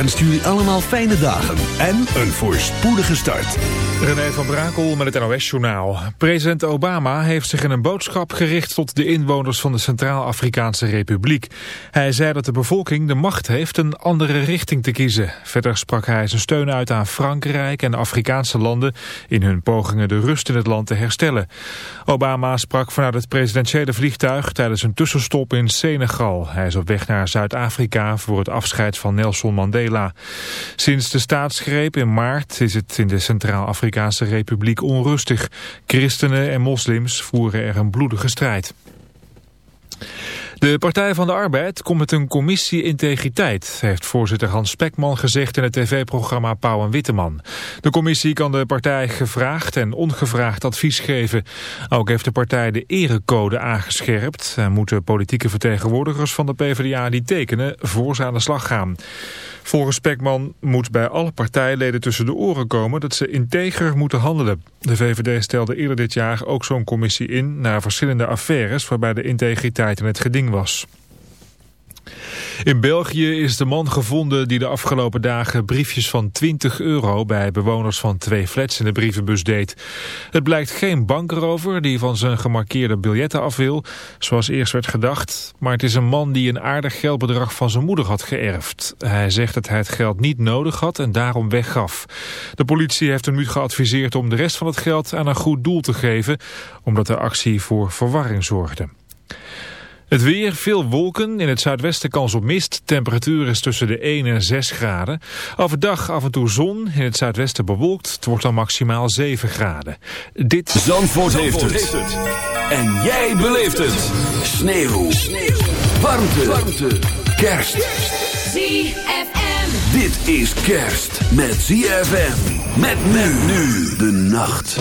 ZFM wenst jullie allemaal fijne dagen en een voorspoedige start. René van Brakel met het NOS-journaal. President Obama heeft zich in een boodschap gericht tot de inwoners van de Centraal-Afrikaanse Republiek. Hij zei dat de bevolking de macht heeft een andere richting te kiezen. Verder sprak hij zijn steun uit aan Frankrijk en Afrikaanse landen in hun pogingen de rust in het land te herstellen. Obama sprak vanuit het presidentiële vliegtuig tijdens een tussenstop in Senegal. Hij is op weg naar Zuid-Afrika voor het afscheid van Nelson Mandela. Sinds de staatsgreep in maart is het in de Centraal-Afrikaanse Republiek onrustig. Christenen en moslims voeren er een bloedige strijd. De Partij van de Arbeid komt met een commissie integriteit, heeft voorzitter Hans Spekman gezegd in het tv-programma Pauw en Witteman. De commissie kan de partij gevraagd en ongevraagd advies geven. Ook heeft de partij de erecode aangescherpt en moeten politieke vertegenwoordigers van de PvdA die tekenen voor ze aan de slag gaan. Volgens Spekman moet bij alle partijleden tussen de oren komen dat ze integer moeten handelen. De VVD stelde eerder dit jaar ook zo'n commissie in naar verschillende affaires waarbij de integriteit in het geding was. In België is de man gevonden die de afgelopen dagen briefjes van 20 euro bij bewoners van twee flats in de brievenbus deed. Het blijkt geen bankerover die van zijn gemarkeerde biljetten af wil, zoals eerst werd gedacht. Maar het is een man die een aardig geldbedrag van zijn moeder had geërfd. Hij zegt dat hij het geld niet nodig had en daarom weggaf. De politie heeft hem nu geadviseerd om de rest van het geld aan een goed doel te geven, omdat de actie voor verwarring zorgde. Het weer, veel wolken. In het zuidwesten kans op mist. Temperatuur is tussen de 1 en 6 graden. Overdag af en toe zon. In het zuidwesten bewolkt. Het wordt dan maximaal 7 graden. Dit... Zandvoort, Zandvoort heeft, het. En jij beleeft het. Sneeuw. Sneeuw. Warmte. Warmte. Kerst. ZFM. Dit is kerst met ZFM. Met men nu de nacht.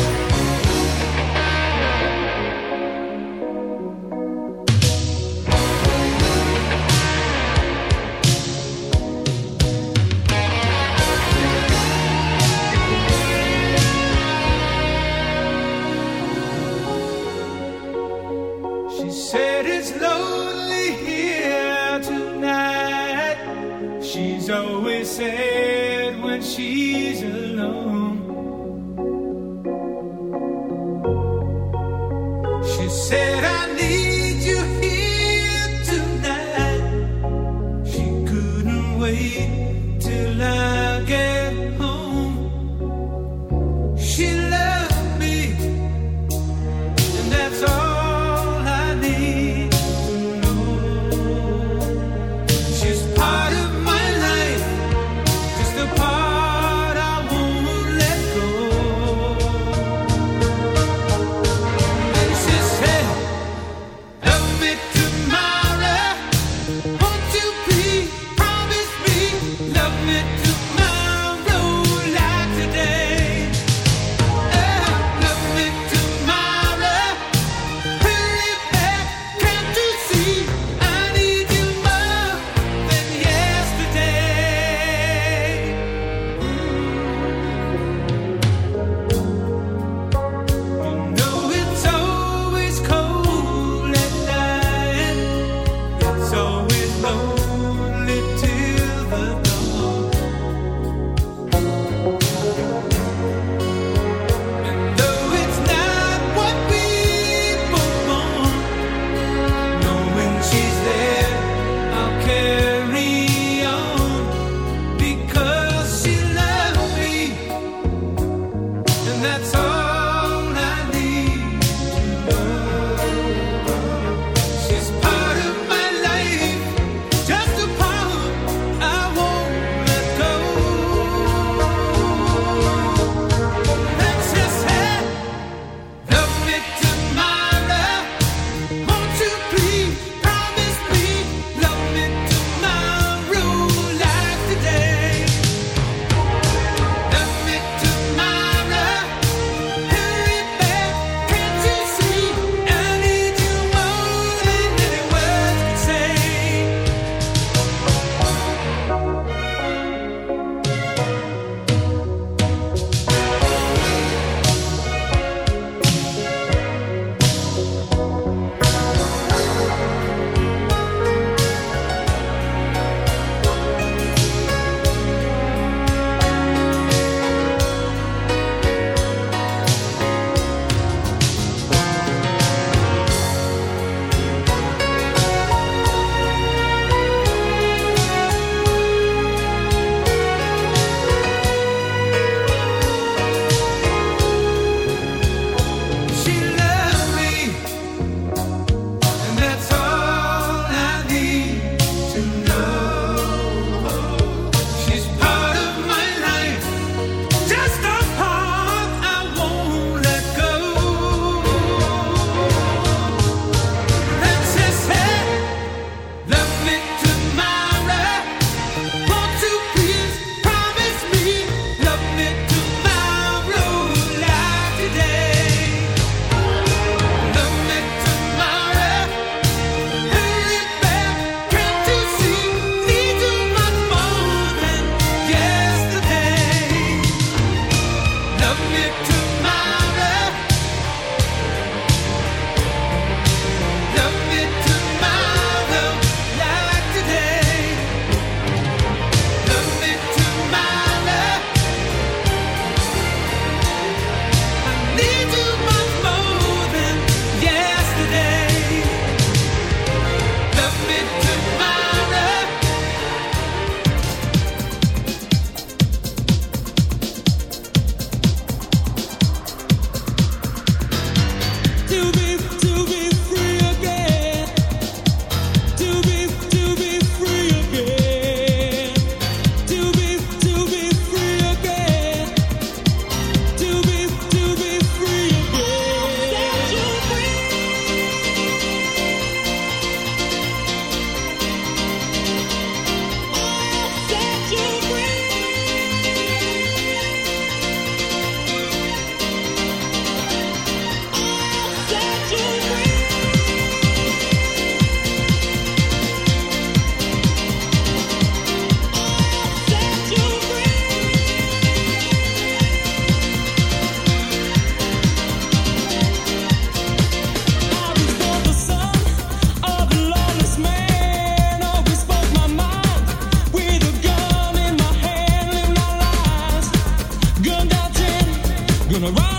gonna ride.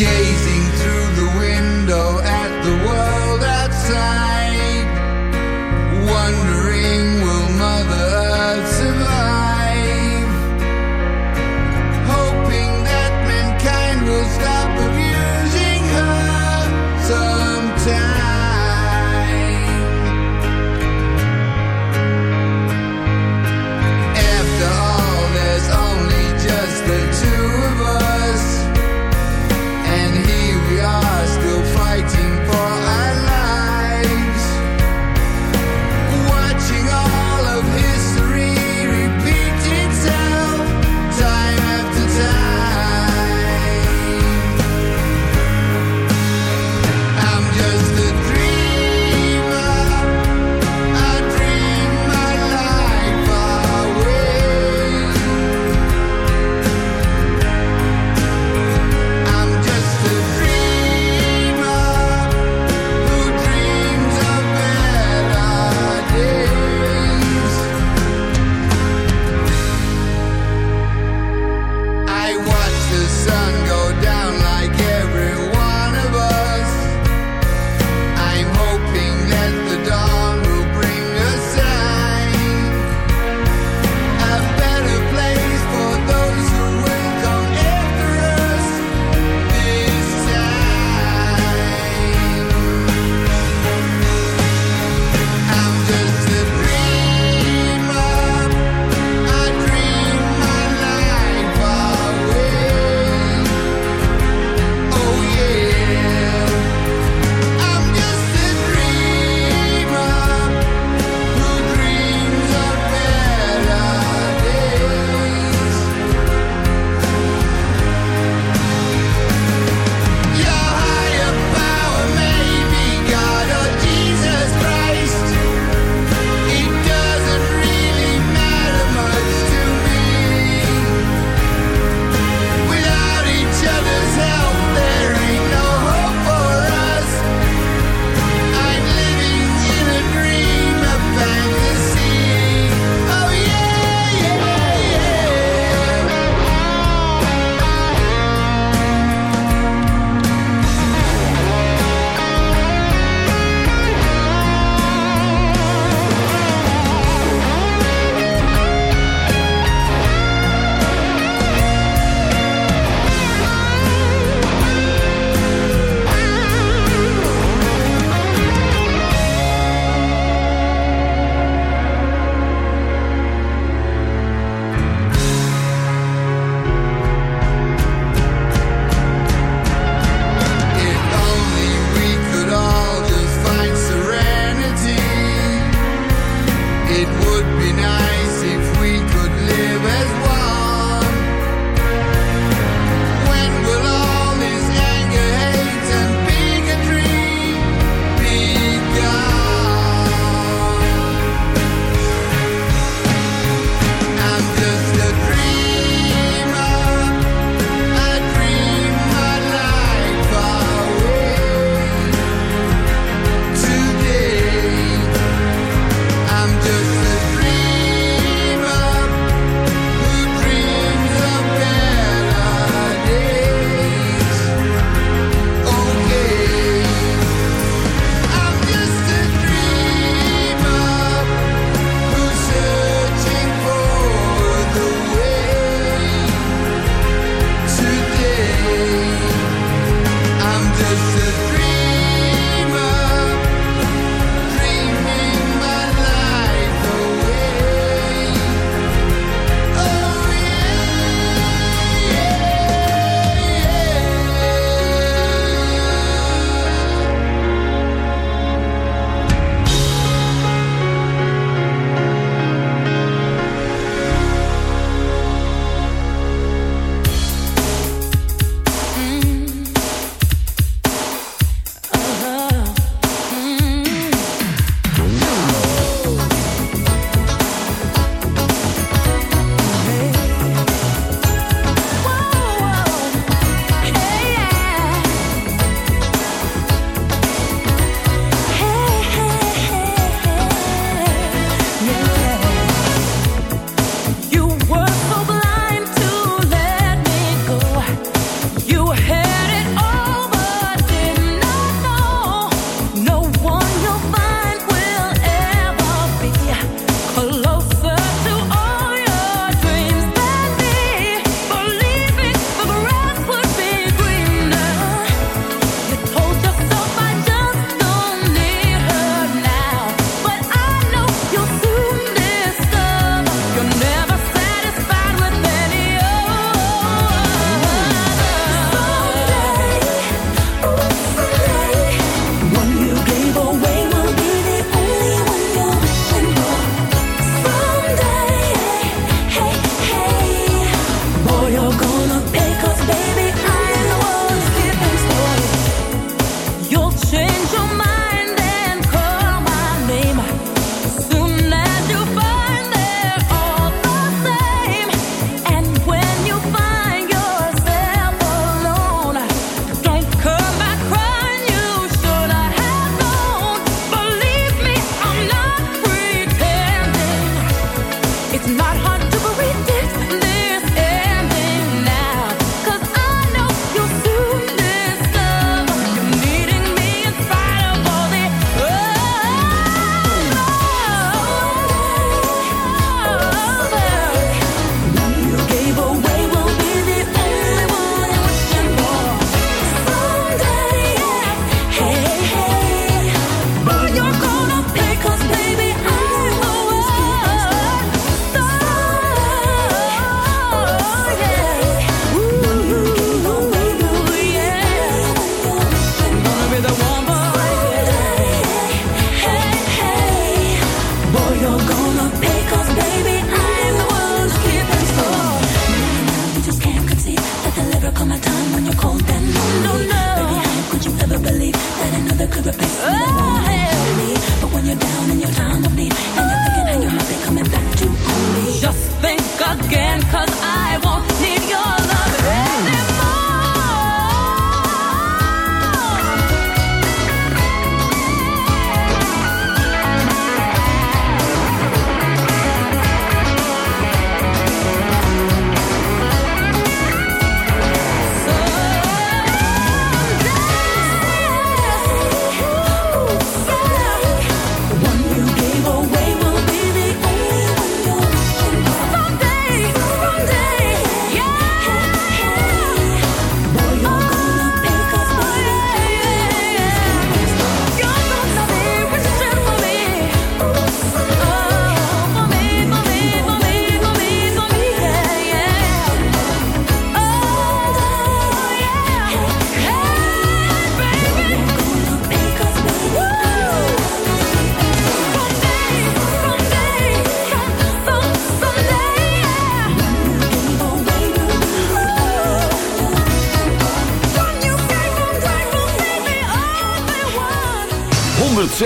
gay. Sun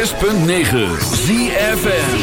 106.9 ZFM.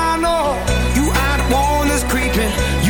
I know you are the one creeping. You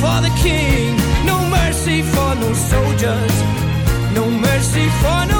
for the king, no mercy for no soldiers, no mercy for no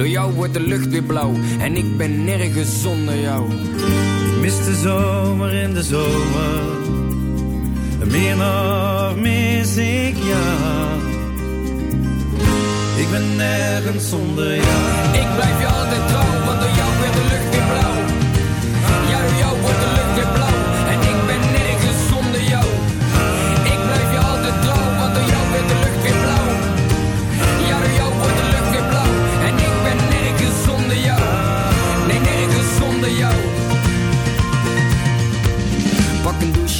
Door jou wordt de lucht weer blauw en ik ben nergens zonder jou. Ik mis de zomer in de zomer. Meer nog mis ik jou. Ik ben nergens zonder jou. Ik blijf je altijd trouw,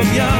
of your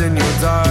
in your dark